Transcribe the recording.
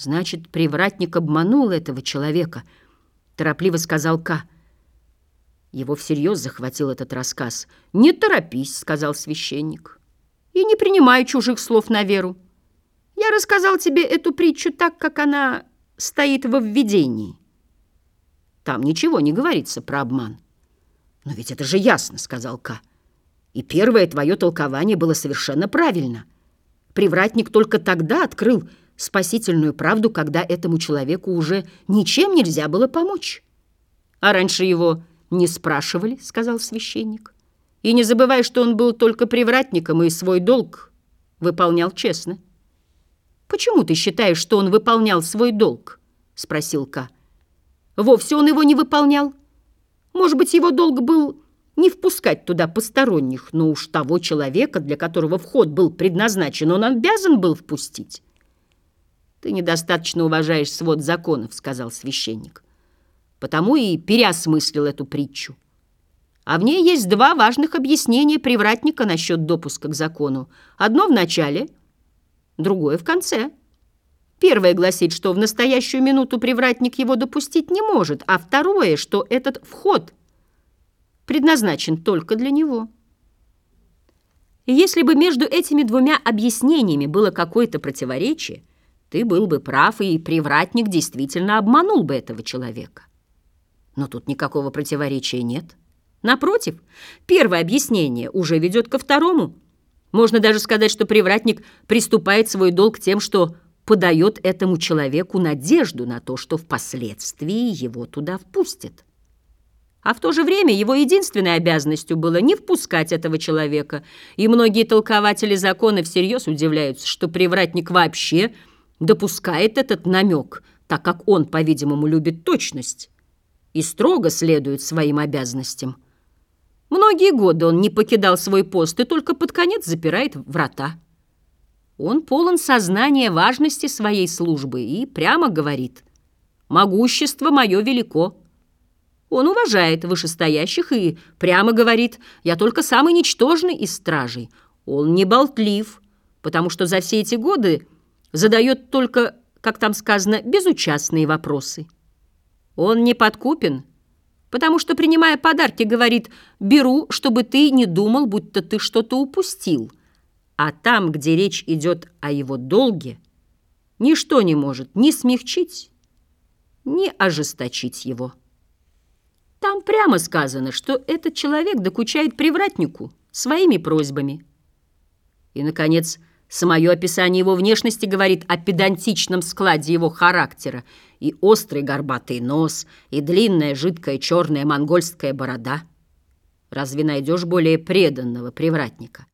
Значит, привратник обманул этого человека, торопливо сказал Ка. Его всерьез захватил этот рассказ. «Не торопись», — сказал священник, — «и не принимай чужих слов на веру. Я рассказал тебе эту притчу так, как она стоит во введении. Там ничего не говорится про обман». «Но ведь это же ясно», — сказал Ка. «И первое твое толкование было совершенно правильно. Привратник только тогда открыл спасительную правду, когда этому человеку уже ничем нельзя было помочь. А раньше его не спрашивали, сказал священник. И не забывай, что он был только привратником и свой долг выполнял честно. Почему ты считаешь, что он выполнял свой долг? спросил Ка. Вовсе он его не выполнял. Может быть, его долг был не впускать туда посторонних, но уж того человека, для которого вход был предназначен, он обязан был впустить. «Ты недостаточно уважаешь свод законов», — сказал священник. «Потому и переосмыслил эту притчу. А в ней есть два важных объяснения привратника насчет допуска к закону. Одно в начале, другое в конце». Первое гласит, что в настоящую минуту привратник его допустить не может, а второе, что этот вход предназначен только для него. Если бы между этими двумя объяснениями было какое-то противоречие, ты был бы прав, и привратник действительно обманул бы этого человека. Но тут никакого противоречия нет. Напротив, первое объяснение уже ведет ко второму. Можно даже сказать, что привратник приступает свой долг тем, что подает этому человеку надежду на то, что впоследствии его туда впустят. А в то же время его единственной обязанностью было не впускать этого человека, и многие толкователи закона всерьез удивляются, что привратник вообще – допускает этот намек, так как он, по-видимому, любит точность и строго следует своим обязанностям. Многие годы он не покидал свой пост и только под конец запирает врата. Он полон сознания важности своей службы и прямо говорит «Могущество мое велико». Он уважает вышестоящих и прямо говорит «Я только самый ничтожный из стражей». Он не болтлив, потому что за все эти годы задает только, как там сказано, безучастные вопросы. Он не подкупен, потому что, принимая подарки, говорит «беру, чтобы ты не думал, будто ты что-то упустил». А там, где речь идет о его долге, ничто не может ни смягчить, ни ожесточить его. Там прямо сказано, что этот человек докучает привратнику своими просьбами. И, наконец, Самое описание его внешности говорит о педантичном складе его характера. И острый горбатый нос, и длинная жидкая черная монгольская борода. Разве найдешь более преданного привратника?